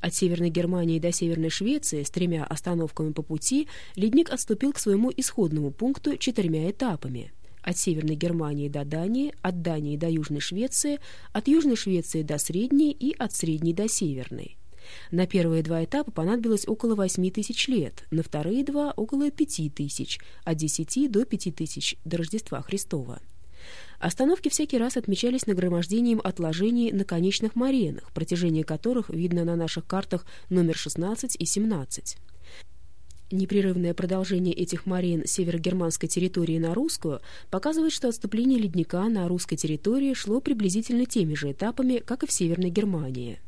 От Северной Германии до Северной Швеции с тремя остановками по пути ледник отступил к своему исходному пункту четырьмя этапами. От Северной Германии до Дании, от Дании до Южной Швеции, от Южной Швеции до Средней и от Средней до Северной. На первые два этапа понадобилось около 8 тысяч лет, на вторые два – около 5 тысяч, от 10 до 5 тысяч до Рождества Христова. Остановки всякий раз отмечались нагромождением отложений на конечных моренах, протяжение которых видно на наших картах номер 16 и 17. Непрерывное продолжение этих морен северогерманской территории на русскую показывает, что отступление ледника на русской территории шло приблизительно теми же этапами, как и в Северной Германии.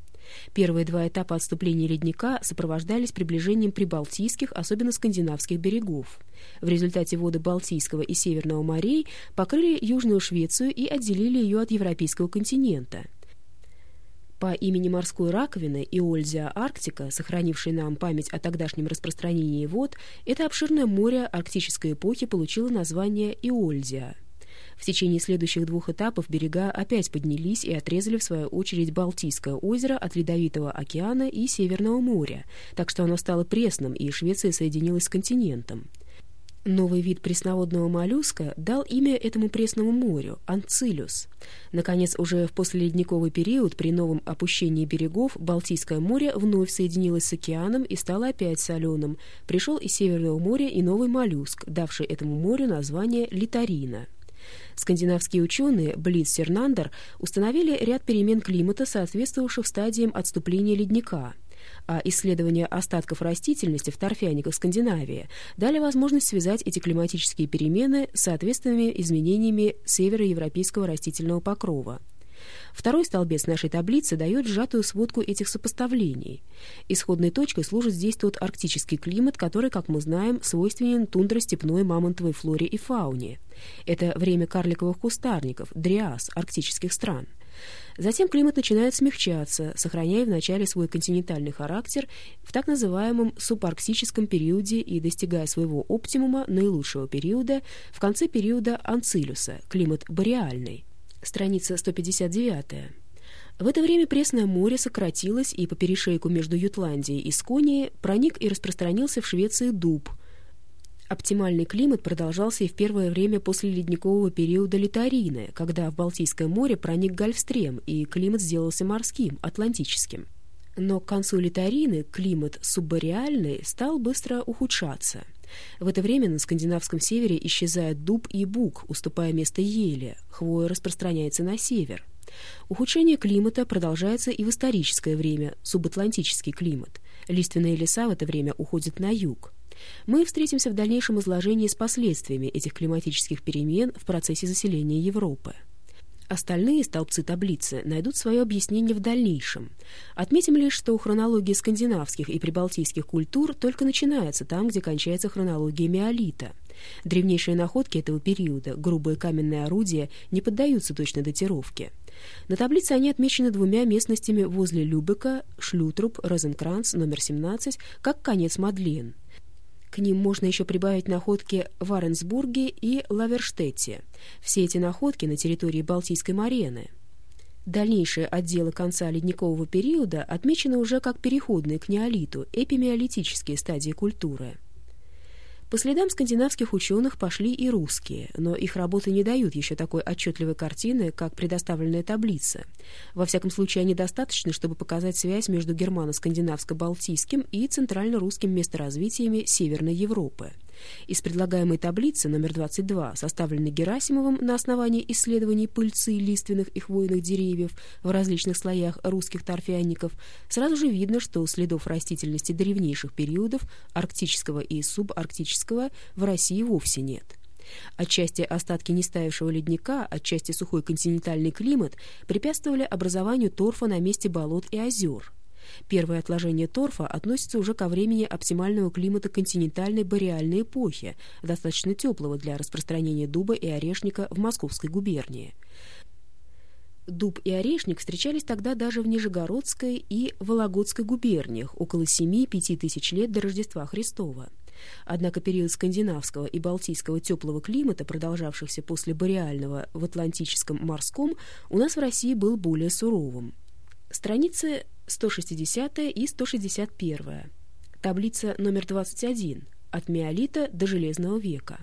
Первые два этапа отступления ледника сопровождались приближением прибалтийских, особенно скандинавских берегов. В результате воды Балтийского и Северного морей покрыли Южную Швецию и отделили ее от европейского континента. По имени морской раковины Иользия Арктика, сохранившей нам память о тогдашнем распространении вод, это обширное море арктической эпохи получило название Иользия. В течение следующих двух этапов берега опять поднялись и отрезали, в свою очередь, Балтийское озеро от Ледовитого океана и Северного моря, так что оно стало пресным, и Швеция соединилась с континентом. Новый вид пресноводного моллюска дал имя этому пресному морю – анцилюс. Наконец, уже в послеледниковый период при новом опущении берегов Балтийское море вновь соединилось с океаном и стало опять соленым. Пришел из Северного моря и новый моллюск, давший этому морю название литарина. Скандинавские ученые Блиц Сернандер установили ряд перемен климата, соответствовавших стадиям отступления ледника а исследования остатков растительности в торфяниках Скандинавии дали возможность связать эти климатические перемены с соответственными изменениями североевропейского растительного покрова. Второй столбец нашей таблицы дает сжатую сводку этих сопоставлений. Исходной точкой служит здесь тот арктический климат, который, как мы знаем, свойственен тундро-степной мамонтовой флоре и фауне. Это время карликовых кустарников, дриас, арктических стран. Затем климат начинает смягчаться, сохраняя вначале свой континентальный характер в так называемом субарктическом периоде и достигая своего оптимума наилучшего периода в конце периода анцилюса, климат бореальный страница 159. В это время Пресное море сократилось, и по перешейку между Ютландией и Сконией проник и распространился в Швеции дуб. Оптимальный климат продолжался и в первое время после ледникового периода Литарины, когда в Балтийское море проник Гольфстрем, и климат сделался морским, атлантическим. Но к концу Литарины климат суббореальный стал быстро ухудшаться. В это время на скандинавском севере исчезает дуб и бук, уступая место ели, хвоя распространяется на север. Ухудшение климата продолжается и в историческое время, субатлантический климат. Лиственные леса в это время уходят на юг. Мы встретимся в дальнейшем изложении с последствиями этих климатических перемен в процессе заселения Европы. Остальные столбцы таблицы найдут свое объяснение в дальнейшем. Отметим лишь, что хронология скандинавских и прибалтийских культур только начинается там, где кончается хронология миолита. Древнейшие находки этого периода, грубые каменные орудия, не поддаются точной датировке. На таблице они отмечены двумя местностями возле Любека, Шлютруп, Розенкранц, номер 17, как конец Мадлен. К ним можно еще прибавить находки в Аренсбурге и Лаверштетте. Все эти находки на территории Балтийской Марены. Дальнейшие отделы конца ледникового периода отмечены уже как переходные к неолиту, эпимиолитические стадии культуры. По следам скандинавских ученых пошли и русские, но их работы не дают еще такой отчетливой картины, как предоставленная таблица. Во всяком случае, они достаточны, чтобы показать связь между германо-скандинавско-балтийским и центрально-русским месторазвитиями Северной Европы. Из предлагаемой таблицы номер 22, составленной Герасимовым на основании исследований пыльцы лиственных и хвойных деревьев в различных слоях русских торфяников, сразу же видно, что следов растительности древнейших периодов арктического и субарктического в России вовсе нет. Отчасти остатки нестаявшего ледника, отчасти сухой континентальный климат препятствовали образованию торфа на месте болот и озер. Первое отложение торфа относится уже ко времени оптимального климата континентальной бореальной эпохи, достаточно теплого для распространения дуба и орешника в Московской губернии. Дуб и орешник встречались тогда даже в Нижегородской и Вологодской губерниях около 7-5 тысяч лет до Рождества Христова. Однако период скандинавского и балтийского теплого климата, продолжавшихся после бореального в Атлантическом морском, у нас в России был более суровым. Страницы 160 и 161. Таблица номер 21. От миолита до Железного века.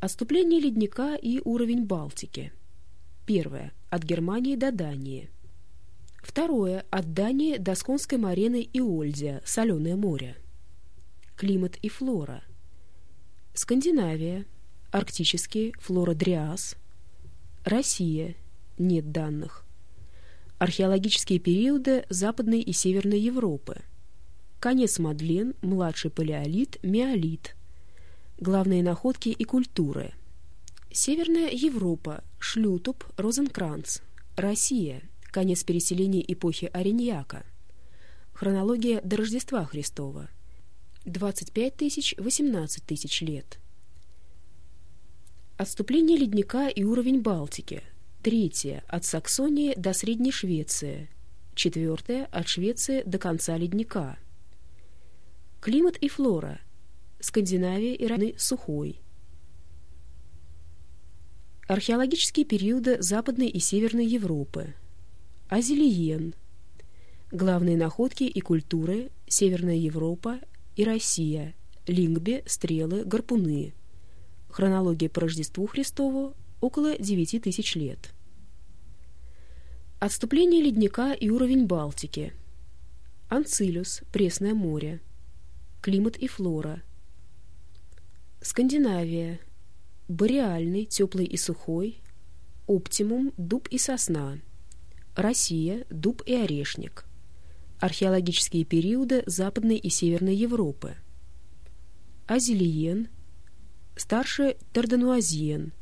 Отступление ледника и уровень Балтики. Первое. От Германии до Дании. Второе. От Дании до Сконской Марены и Ользия, Соленое море. Климат и флора. Скандинавия. Арктический, флора Дриас. Россия. Нет данных. Археологические периоды Западной и Северной Европы. Конец Мадлен, младший палеолит, миолит. Главные находки и культуры. Северная Европа, Шлютуп, Розенкранц. Россия, конец переселения эпохи Ориньяка. Хронология до Рождества Христова. 25 тысяч, 18 тысяч лет. Отступление ледника и уровень Балтики. Третье – от Саксонии до Средней Швеции. Четвертое – от Швеции до конца ледника. Климат и флора. Скандинавия и районы сухой. Археологические периоды Западной и Северной Европы. Азелиен. Главные находки и культуры Северная Европа и Россия. Лингби, стрелы, гарпуны. Хронология по Рождеству Христову около 9 тысяч лет. Отступление ледника и уровень Балтики. Анцилюс, Пресное море. Климат и флора. Скандинавия. Бореальный, теплый и сухой. Оптимум, дуб и сосна. Россия, дуб и орешник. Археологические периоды Западной и Северной Европы. Азелиен, старше Тарденуазиен.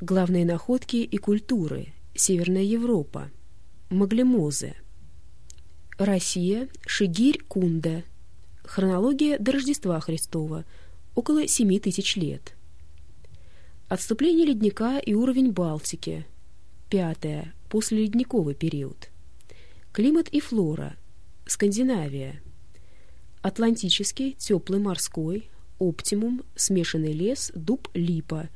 Главные находки и культуры. Северная Европа. Маглемозы. Россия, Шигирь, Кунда. Хронология до Рождества Христова. Около 7 тысяч лет. Отступление ледника и уровень Балтики. Пятое. Послеледниковый период. Климат и флора. Скандинавия. Атлантический, теплый морской, оптимум, смешанный лес, дуб, липа.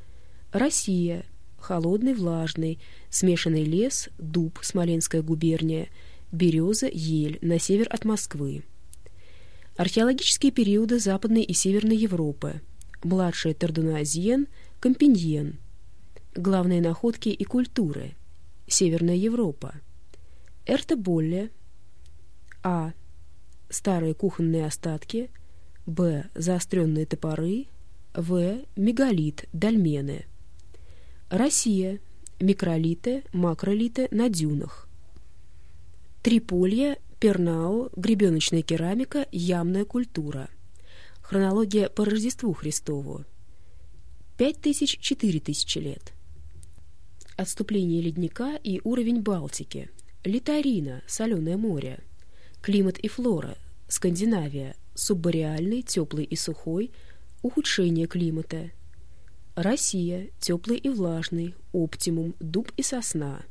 Россия. Холодный, влажный, смешанный лес, дуб, Смоленская губерния, береза, ель, на север от Москвы. Археологические периоды Западной и Северной Европы. Младший Тардуназиен, Компиньен. Главные находки и культуры. Северная Европа. Эртеболле. А. Старые кухонные остатки. Б. Заостренные топоры. В. Мегалит, дольмены. Россия. Микролиты, макролиты на дюнах. Триполье, Пернау, гребеночная керамика, ямная культура. Хронология по Рождеству Христову. 5000-4000 лет. Отступление ледника и уровень Балтики. Литарина, соленое море. Климат и флора. Скандинавия, суббореальный, теплый и сухой. Ухудшение климата. Россия, теплый и влажный. Оптимум, дуб и сосна.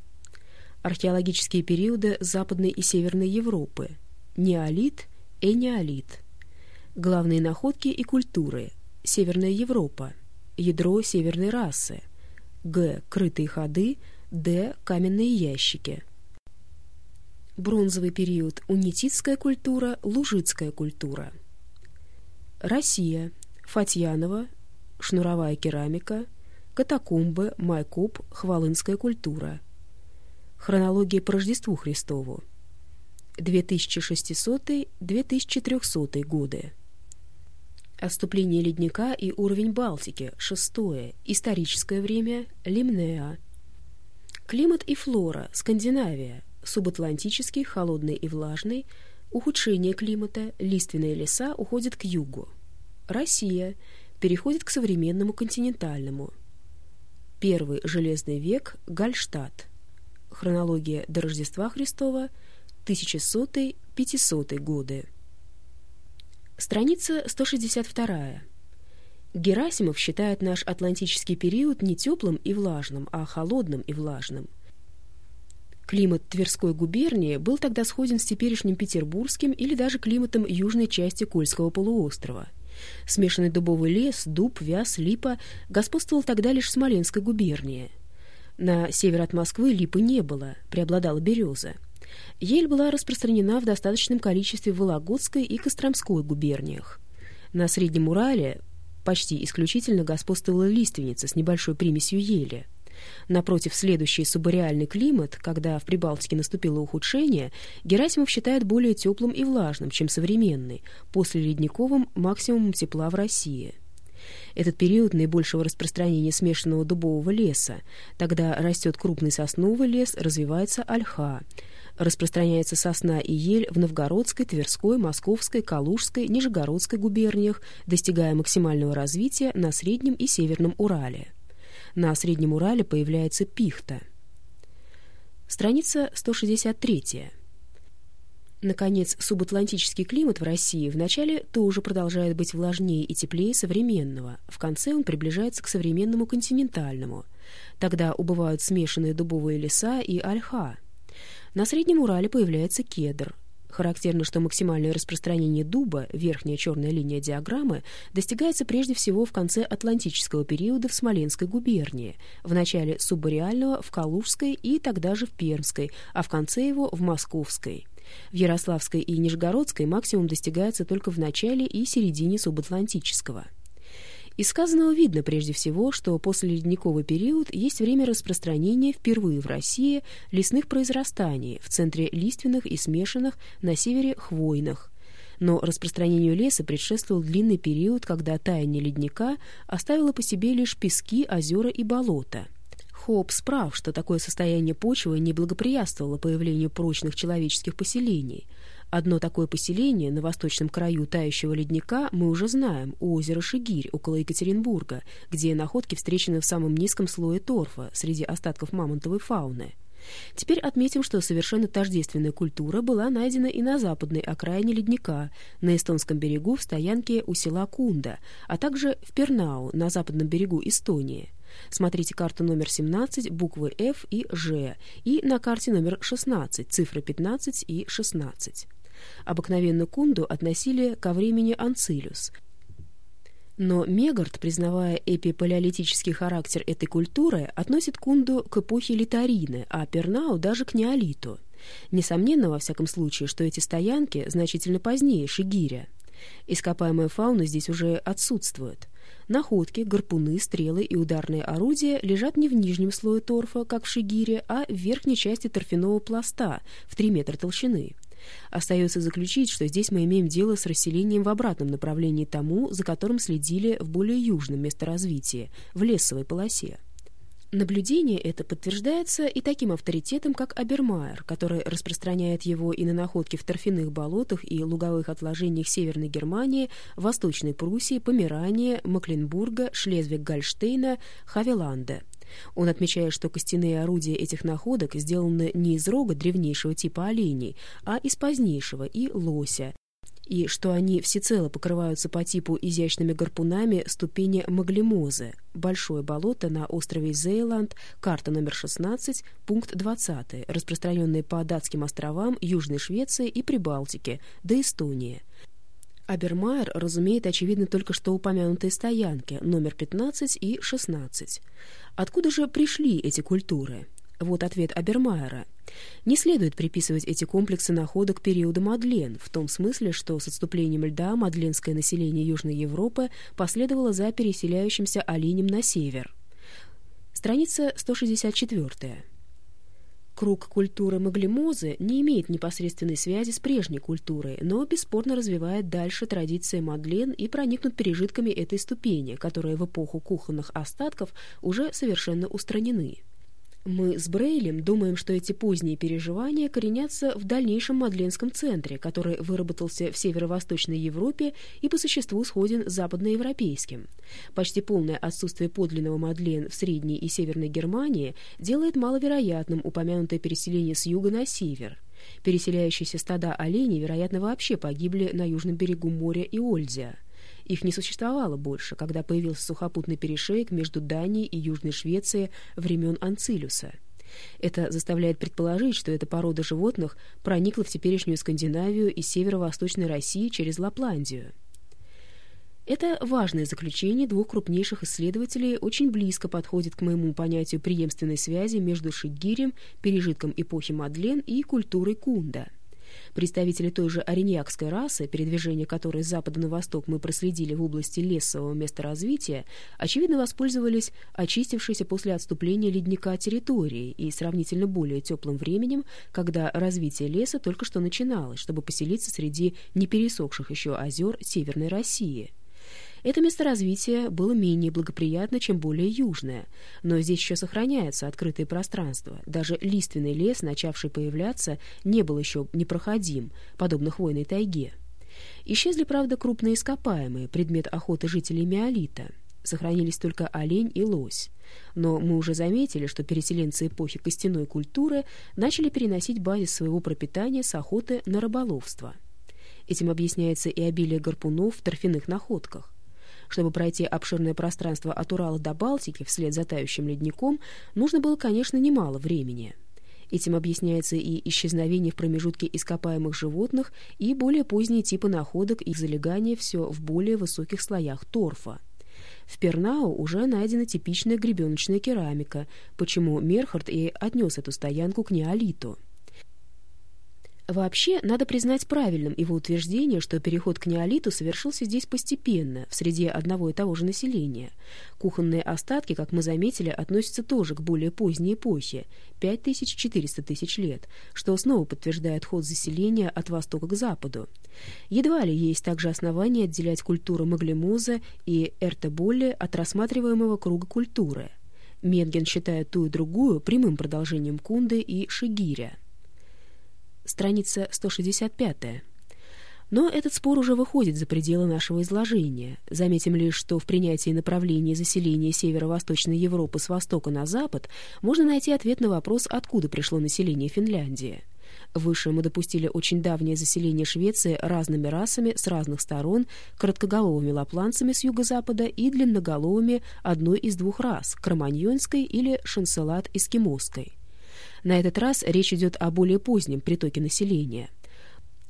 Археологические периоды Западной и Северной Европы. Неолит, энеолит. Главные находки и культуры. Северная Европа. Ядро северной расы. Г. Крытые ходы. Д. Каменные ящики. Бронзовый период. Унитицкая культура. Лужицкая культура. Россия. Фатьянова. Шнуровая керамика. Катакомбы. Майкоп. Хвалынская культура. Хронология по Рождеству Христову. 2600-2300 годы. Отступление ледника и уровень Балтики. Шестое. Историческое время. Лимнеа. Климат и флора. Скандинавия субатлантический, холодный и влажный, ухудшение климата, лиственные леса уходят к югу. Россия переходит к современному континентальному. Первый железный век – Гальштадт. Хронология до Рождества Христова – 1100-500 годы. Страница 162. Герасимов считает наш атлантический период не теплым и влажным, а холодным и влажным – Климат Тверской губернии был тогда сходен с теперешним петербургским или даже климатом южной части Кольского полуострова. Смешанный дубовый лес, дуб, вяз, липа господствовал тогда лишь в Смоленской губернии. На север от Москвы липы не было, преобладала береза. Ель была распространена в достаточном количестве в Вологодской и Костромской губерниях. На Среднем Урале почти исключительно господствовала лиственница с небольшой примесью ели. Напротив, следующий субареальный климат, когда в Прибалтике наступило ухудшение, Герасимов считает более теплым и влажным, чем современный, после ледниковым максимумом тепла в России. Этот период наибольшего распространения смешанного дубового леса. Тогда растет крупный сосновый лес, развивается ольха. Распространяется сосна и ель в Новгородской, Тверской, Московской, Калужской, Нижегородской губерниях, достигая максимального развития на Среднем и Северном Урале. На Среднем Урале появляется пихта. Страница 163. Наконец, субатлантический климат в России вначале тоже продолжает быть влажнее и теплее современного, в конце он приближается к современному континентальному. Тогда убывают смешанные дубовые леса и ольха. На Среднем Урале появляется кедр, Характерно, что максимальное распространение дуба, верхняя черная линия диаграммы, достигается прежде всего в конце атлантического периода в Смоленской губернии, в начале суббореального в Калужской и тогда же в Пермской, а в конце его в Московской. В Ярославской и Нижегородской максимум достигается только в начале и середине субатлантического. Из сказанного видно прежде всего, что после ледниковый период есть время распространения впервые в России лесных произрастаний, в центре лиственных и смешанных, на севере хвойных. Но распространению леса предшествовал длинный период, когда таяние ледника оставило по себе лишь пески, озера и болота. Хоббс прав, что такое состояние почвы не благоприятствовало появлению прочных человеческих поселений – Одно такое поселение на восточном краю тающего ледника мы уже знаем, у озера Шигирь, около Екатеринбурга, где находки встречены в самом низком слое торфа, среди остатков мамонтовой фауны. Теперь отметим, что совершенно тождественная культура была найдена и на западной окраине ледника, на эстонском берегу в стоянке у села Кунда, а также в Пернау, на западном берегу Эстонии. Смотрите карту номер 17, буквы F и Ж, и на карте номер 16, цифры 15 и 16. Обыкновенно Кунду относили ко времени Анцилюс. Но Мегард, признавая эпипалеолитический характер этой культуры, относит Кунду к эпохе Литарины, а Пернау даже к неолиту. Несомненно, во всяком случае, что эти стоянки значительно позднее Шигиря. Ископаемая фауна здесь уже отсутствует. Находки, гарпуны, стрелы и ударные орудия лежат не в нижнем слое торфа, как в Шигире, а в верхней части торфяного пласта в 3 метра толщины. Остается заключить, что здесь мы имеем дело с расселением в обратном направлении тому, за которым следили в более южном месторазвитии, в лесовой полосе. Наблюдение это подтверждается и таким авторитетом, как Абермайер, который распространяет его и на находки в торфяных болотах и луговых отложениях Северной Германии, Восточной Пруссии, Померании, Макленбурга, Шлезвиг-Гольштейна, Хавеланда – он отмечает, что костяные орудия этих находок сделаны не из рога древнейшего типа оленей, а из позднейшего и лося, и что они всецело покрываются по типу изящными гарпунами ступени Маглемозы, большое болото на острове Зейланд, карта номер 16, пункт 20, распространенные по датским островам Южной Швеции и Прибалтике, до Эстонии. Абермайер разумеет, очевидно, только что упомянутые стоянки, номер 15 и 16. Откуда же пришли эти культуры? Вот ответ Абермайера. Не следует приписывать эти комплексы находок периоду Мадлен, в том смысле, что с отступлением льда мадленское население Южной Европы последовало за переселяющимся оленем на север. Страница 164. Круг культуры Маглемозы не имеет непосредственной связи с прежней культурой, но бесспорно развивает дальше традиции Мадлен и проникнут пережитками этой ступени, которые в эпоху кухонных остатков уже совершенно устранены. Мы с Брейлем думаем, что эти поздние переживания коренятся в дальнейшем Мадленском центре, который выработался в северо-восточной Европе и по существу сходен с западноевропейским. Почти полное отсутствие подлинного Мадлен в Средней и Северной Германии делает маловероятным упомянутое переселение с юга на север. Переселяющиеся стада оленей, вероятно, вообще погибли на южном берегу моря и Ользия. Их не существовало больше, когда появился сухопутный перешеек между Данией и Южной Швецией времен Анцилюса. Это заставляет предположить, что эта порода животных проникла в теперешнюю Скандинавию из северо-восточной России через Лапландию. Это важное заключение двух крупнейших исследователей очень близко подходит к моему понятию преемственной связи между Шигирем, пережитком эпохи Мадлен, и культурой Кунда. Представители той же ориньякской расы, передвижение которой с запада на восток мы проследили в области лесового месторазвития, очевидно воспользовались очистившейся после отступления ледника территорией и сравнительно более теплым временем, когда развитие леса только что начиналось, чтобы поселиться среди непересохших еще озер Северной России. Это месторазвитие было менее благоприятно, чем более южное, но здесь еще сохраняется открытое пространство. Даже лиственный лес, начавший появляться, не был еще непроходим, подобно хвойной тайге. Исчезли, правда, крупные ископаемые, предмет охоты жителей Миолита. Сохранились только олень и лось. Но мы уже заметили, что переселенцы эпохи костяной культуры начали переносить базис своего пропитания с охоты на рыболовство. Этим объясняется и обилие гарпунов в торфяных находках. Чтобы пройти обширное пространство от Урала до Балтики вслед за тающим ледником, нужно было, конечно, немало времени. Этим объясняется и исчезновение в промежутке ископаемых животных и более поздние типы находок и залегание все в более высоких слоях торфа. В Пернау уже найдена типичная гребеночная керамика, почему Мерхард и отнес эту стоянку к неолиту. Вообще, надо признать правильным его утверждение, что переход к неолиту совершился здесь постепенно, в среде одного и того же населения. Кухонные остатки, как мы заметили, относятся тоже к более поздней эпохе – 5400 тысяч лет, что снова подтверждает ход заселения от востока к западу. Едва ли есть также основания отделять культуру Маглемуза и Эртеболли от рассматриваемого круга культуры. Менген считает ту и другую прямым продолжением Кунды и Шигиря страница 165. Но этот спор уже выходит за пределы нашего изложения. Заметим лишь, что в принятии направления заселения северо-восточной Европы с востока на запад можно найти ответ на вопрос, откуда пришло население Финляндии. Выше мы допустили очень давнее заселение Швеции разными расами с разных сторон, короткоголовыми лапланцами с юго-запада и длинноголовыми одной из двух рас – кроманьонской или шанселат-эскимосской. На этот раз речь идет о более позднем притоке населения.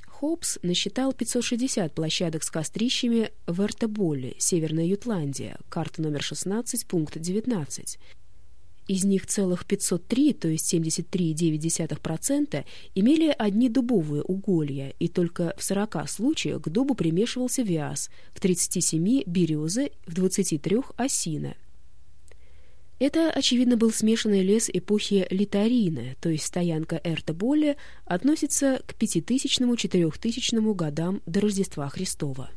Хопс насчитал 560 площадок с кострищами в Эртеболе, Северная Ютландия, карта номер 16, пункт 19. Из них целых 503, то есть 73,9%, имели одни дубовые уголья, и только в 40 случаях к дубу примешивался вяз, в 37 – береза, в 23 – осина. Это, очевидно, был смешанный лес эпохи Литарина, то есть стоянка Эрта-Болли относится к 5000-4000 годам до Рождества Христова.